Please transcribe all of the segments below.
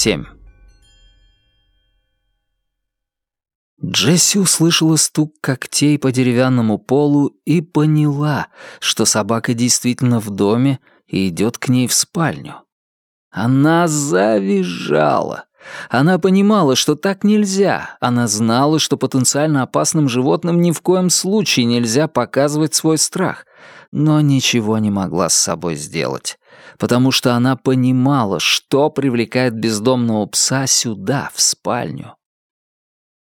7. Джесси услышала стук когтей по деревянному полу и поняла, что собака действительно в доме и идет к ней в спальню. Она завизжала. Она понимала, что так нельзя. Она знала, что потенциально опасным животным ни в коем случае нельзя показывать свой страх, но ничего не могла с собой сделать, потому что она понимала, что привлекает бездомного пса сюда, в спальню.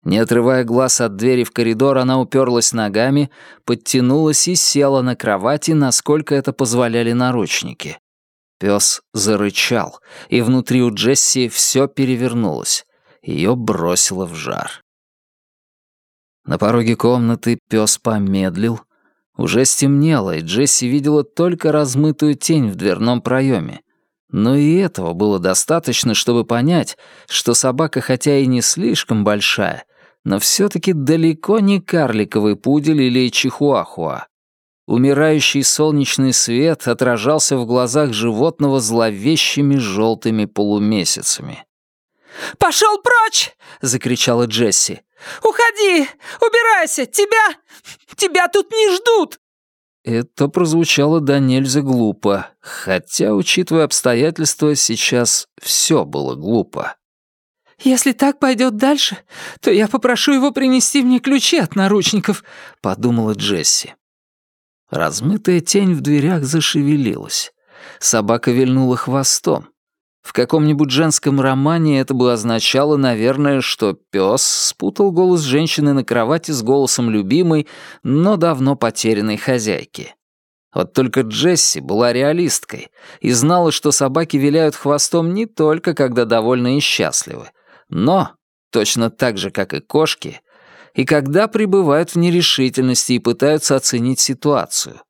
Не отрывая глаз от двери в коридор, она уперлась ногами, подтянулась и села на кровати, насколько это позволяли наручники. Пес зарычал, и внутри у Джесси все перевернулось. Ее бросило в жар. На пороге комнаты пес помедлил. Уже стемнело, и Джесси видела только размытую тень в дверном проеме. Но и этого было достаточно, чтобы понять, что собака хотя и не слишком большая, но все таки далеко не карликовый пудель или чихуахуа. Умирающий солнечный свет отражался в глазах животного зловещими желтыми полумесяцами. «Пошел прочь!» — закричала Джесси. «Уходи! Убирайся! Тебя... тебя тут не ждут!» Это прозвучало до нельзя глупо, хотя, учитывая обстоятельства, сейчас все было глупо. «Если так пойдет дальше, то я попрошу его принести мне ключи от наручников», — подумала Джесси. Размытая тень в дверях зашевелилась. Собака вильнула хвостом. В каком-нибудь женском романе это бы означало, наверное, что пес спутал голос женщины на кровати с голосом любимой, но давно потерянной хозяйки. Вот только Джесси была реалисткой и знала, что собаки виляют хвостом не только когда довольны и счастливы, но, точно так же, как и кошки, и когда пребывают в нерешительности и пытаются оценить ситуацию.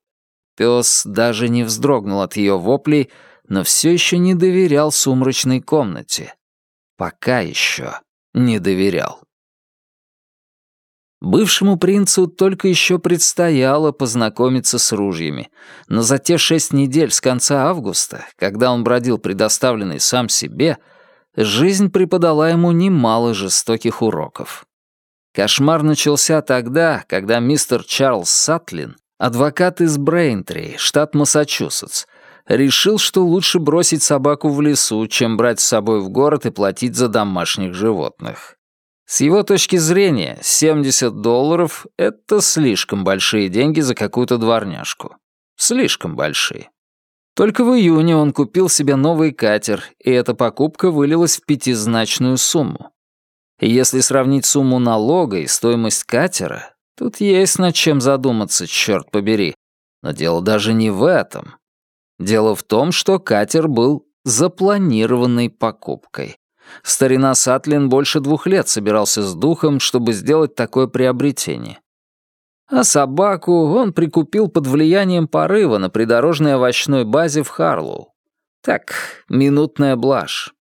Пес даже не вздрогнул от ее воплей, но все еще не доверял сумрачной комнате. Пока еще не доверял. Бывшему принцу только еще предстояло познакомиться с ружьями, но за те шесть недель с конца августа, когда он бродил предоставленный сам себе, жизнь преподала ему немало жестоких уроков. Кошмар начался тогда, когда мистер Чарльз Сатлин, адвокат из Брейнтри, штат Массачусетс, решил, что лучше бросить собаку в лесу, чем брать с собой в город и платить за домашних животных. С его точки зрения, 70 долларов — это слишком большие деньги за какую-то дворняжку. Слишком большие. Только в июне он купил себе новый катер, и эта покупка вылилась в пятизначную сумму. Если сравнить сумму налога и стоимость катера, тут есть над чем задуматься, черт побери. Но дело даже не в этом. Дело в том, что катер был запланированной покупкой. Старина Сатлин больше двух лет собирался с духом, чтобы сделать такое приобретение. А собаку он прикупил под влиянием порыва на придорожной овощной базе в Харлоу. Так, минутная блажь.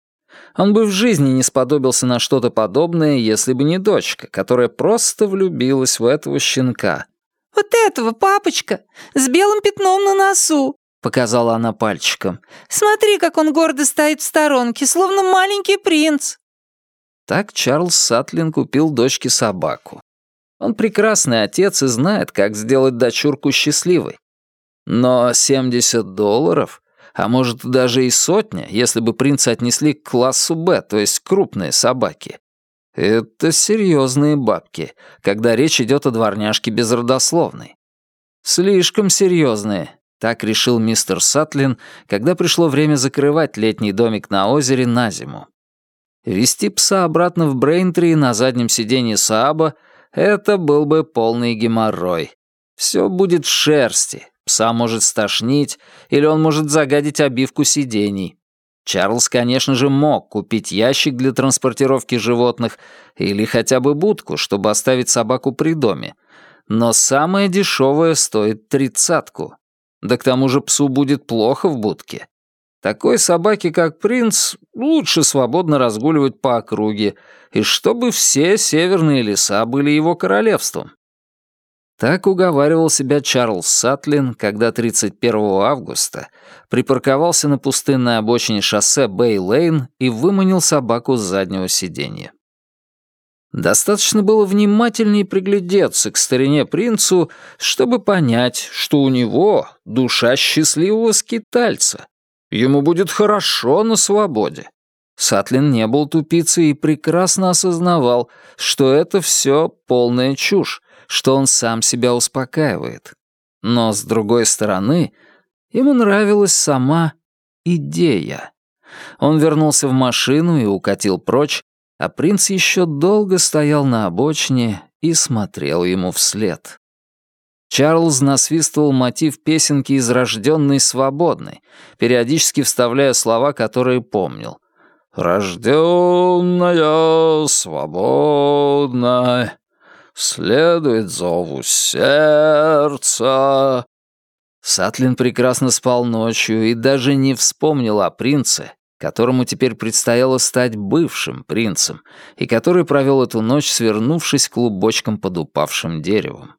Он бы в жизни не сподобился на что-то подобное, если бы не дочка, которая просто влюбилась в этого щенка. «Вот этого, папочка, с белым пятном на носу», — показала она пальчиком. «Смотри, как он гордо стоит в сторонке, словно маленький принц». Так Чарльз Сатлин купил дочке собаку. Он прекрасный отец и знает, как сделать дочурку счастливой. Но 70 долларов а может даже и сотня, если бы принца отнесли к классу «Б», то есть крупные собаки. Это серьезные бабки, когда речь идет о дворняжке безродословной. Слишком серьезные, так решил мистер Сатлин, когда пришло время закрывать летний домик на озере на зиму. Вести пса обратно в Брейнтри на заднем сиденье Сааба — это был бы полный геморрой. Все будет в шерсти, Пса может стошнить, или он может загадить обивку сидений. Чарльз, конечно же, мог купить ящик для транспортировки животных или хотя бы будку, чтобы оставить собаку при доме. Но самое дешевое стоит тридцатку. Да к тому же псу будет плохо в будке. Такой собаке, как принц, лучше свободно разгуливать по округе, и чтобы все северные леса были его королевством. Так уговаривал себя Чарльз Сатлин, когда 31 августа припарковался на пустынной обочине шоссе Бэй-Лейн и выманил собаку с заднего сиденья. Достаточно было внимательнее приглядеться к старине принцу, чтобы понять, что у него душа счастливого скитальца. Ему будет хорошо на свободе. Сатлин не был тупицей и прекрасно осознавал, что это все полная чушь, что он сам себя успокаивает. Но, с другой стороны, ему нравилась сама идея. Он вернулся в машину и укатил прочь, а принц еще долго стоял на обочине и смотрел ему вслед. Чарльз насвистывал мотив песенки из «Рожденной свободной», периодически вставляя слова, которые помнил. «Рожденная свободная, следует зову сердца». Сатлин прекрасно спал ночью и даже не вспомнил о принце, которому теперь предстояло стать бывшим принцем, и который провел эту ночь, свернувшись клубочком под упавшим деревом.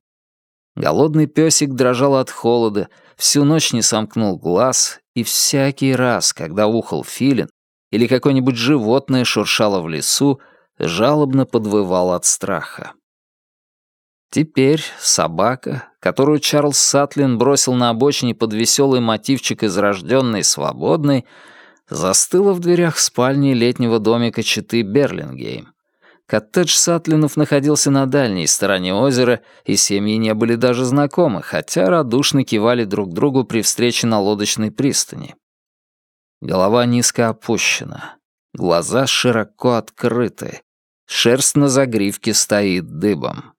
Голодный песик дрожал от холода, всю ночь не сомкнул глаз, и всякий раз, когда ухал филин или какое-нибудь животное шуршало в лесу, жалобно подвывал от страха. Теперь собака, которую Чарльз Сатлин бросил на обочине под веселый мотивчик из рожденной свободной, застыла в дверях спальни летнего домика Читы Берлингейм. Коттедж Сатлинов находился на дальней стороне озера, и семьи не были даже знакомы, хотя радушно кивали друг другу при встрече на лодочной пристани. Голова низко опущена, глаза широко открыты, шерсть на загривке стоит дыбом.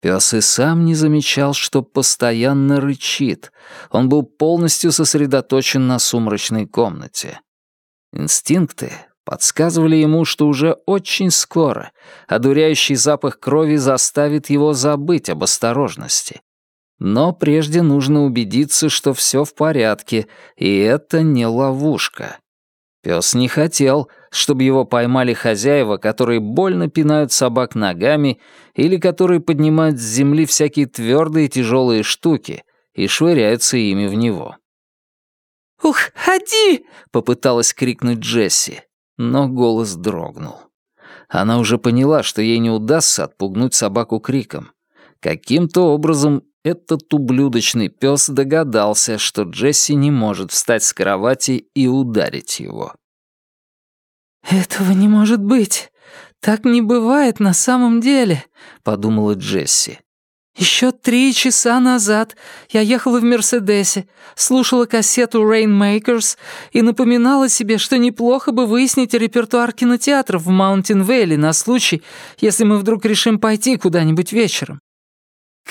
Пес и сам не замечал, что постоянно рычит. Он был полностью сосредоточен на сумрачной комнате. Инстинкты подсказывали ему, что уже очень скоро одуряющий запах крови заставит его забыть об осторожности. Но прежде нужно убедиться, что все в порядке, и это не ловушка. Пес не хотел, чтобы его поймали хозяева, которые больно пинают собак ногами или которые поднимают с земли всякие твердые тяжелые штуки и швыряются ими в него. «Ух, ходи!» — попыталась крикнуть Джесси, но голос дрогнул. Она уже поняла, что ей не удастся отпугнуть собаку криком. Каким-то образом этот ублюдочный пес догадался, что Джесси не может встать с кровати и ударить его. «Этого не может быть. Так не бывает на самом деле», — подумала Джесси. Еще три часа назад я ехала в Мерседесе, слушала кассету Rainmakers и напоминала себе, что неплохо бы выяснить репертуар кинотеатров в Маунтин-Вэлли на случай, если мы вдруг решим пойти куда-нибудь вечером.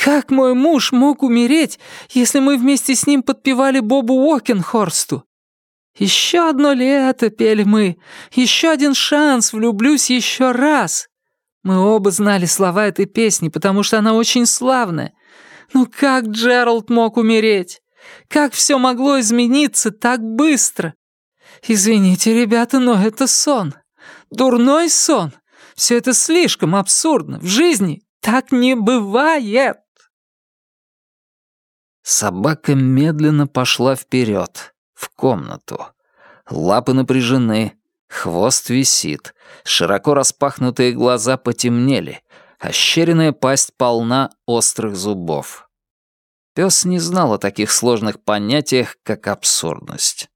Как мой муж мог умереть, если мы вместе с ним подпевали Бобу Уокенхорсту? Еще одно лето пели мы, еще один шанс, влюблюсь еще раз. Мы оба знали слова этой песни, потому что она очень славная. Ну как Джеральд мог умереть? Как все могло измениться так быстро? Извините, ребята, но это сон. Дурной сон. Все это слишком абсурдно. В жизни так не бывает. Собака медленно пошла вперед, в комнату. Лапы напряжены, хвост висит, широко распахнутые глаза потемнели, ощеренная пасть полна острых зубов. Пес не знал о таких сложных понятиях, как абсурдность.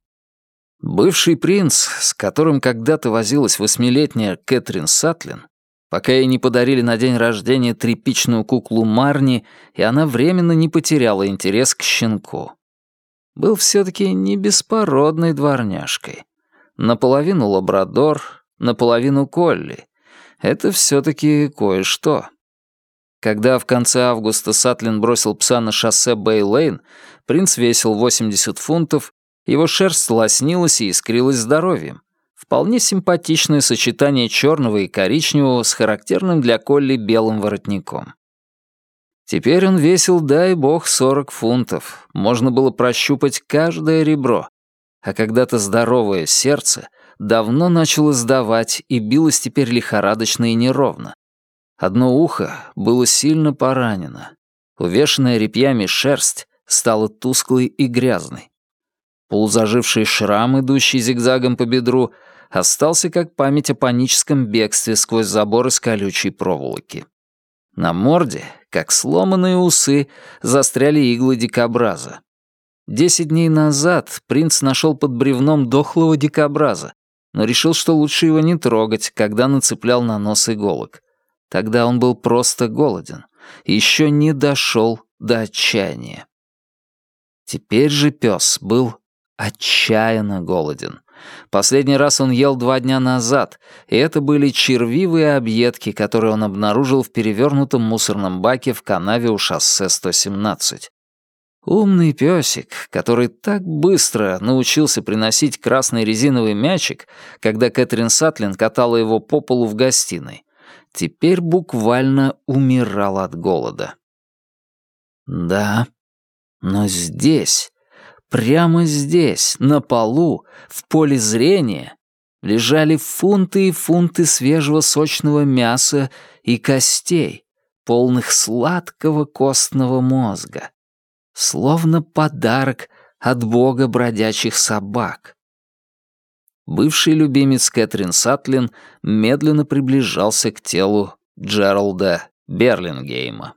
Бывший принц, с которым когда-то возилась восьмилетняя Кэтрин Сатлин, пока ей не подарили на день рождения тряпичную куклу Марни, и она временно не потеряла интерес к щенку. Был все-таки не беспородной дворняжкой. Наполовину лабрадор, наполовину колли. Это все-таки кое-что. Когда в конце августа Сатлин бросил пса на шоссе Бэй-Лейн, принц весил 80 фунтов, его шерсть лоснилась и искрилась здоровьем. Вполне симпатичное сочетание черного и коричневого с характерным для Колли белым воротником. Теперь он весил, дай бог, 40 фунтов. Можно было прощупать каждое ребро. А когда-то здоровое сердце давно начало сдавать и билось теперь лихорадочно и неровно. Одно ухо было сильно поранено. Увешанная репьями шерсть стала тусклой и грязной. Полузаживший шрам, идущий зигзагом по бедру, остался как память о паническом бегстве сквозь забор из колючей проволоки. На морде, как сломанные усы, застряли иглы дикобраза. Десять дней назад принц нашел под бревном дохлого дикобраза, но решил, что лучше его не трогать, когда нацеплял на нос иголок. Тогда он был просто голоден, еще не дошел до отчаяния. Теперь же пес был отчаянно голоден. Последний раз он ел два дня назад, и это были червивые объедки, которые он обнаружил в перевернутом мусорном баке в канаве у шоссе 117. Умный песик, который так быстро научился приносить красный резиновый мячик, когда Кэтрин Сатлин катала его по полу в гостиной, теперь буквально умирал от голода. Да, но здесь, Прямо здесь, на полу, в поле зрения, лежали фунты и фунты свежего сочного мяса и костей, полных сладкого костного мозга. Словно подарок от бога бродячих собак. Бывший любимец Кэтрин Сатлин медленно приближался к телу Джералда Берлингейма.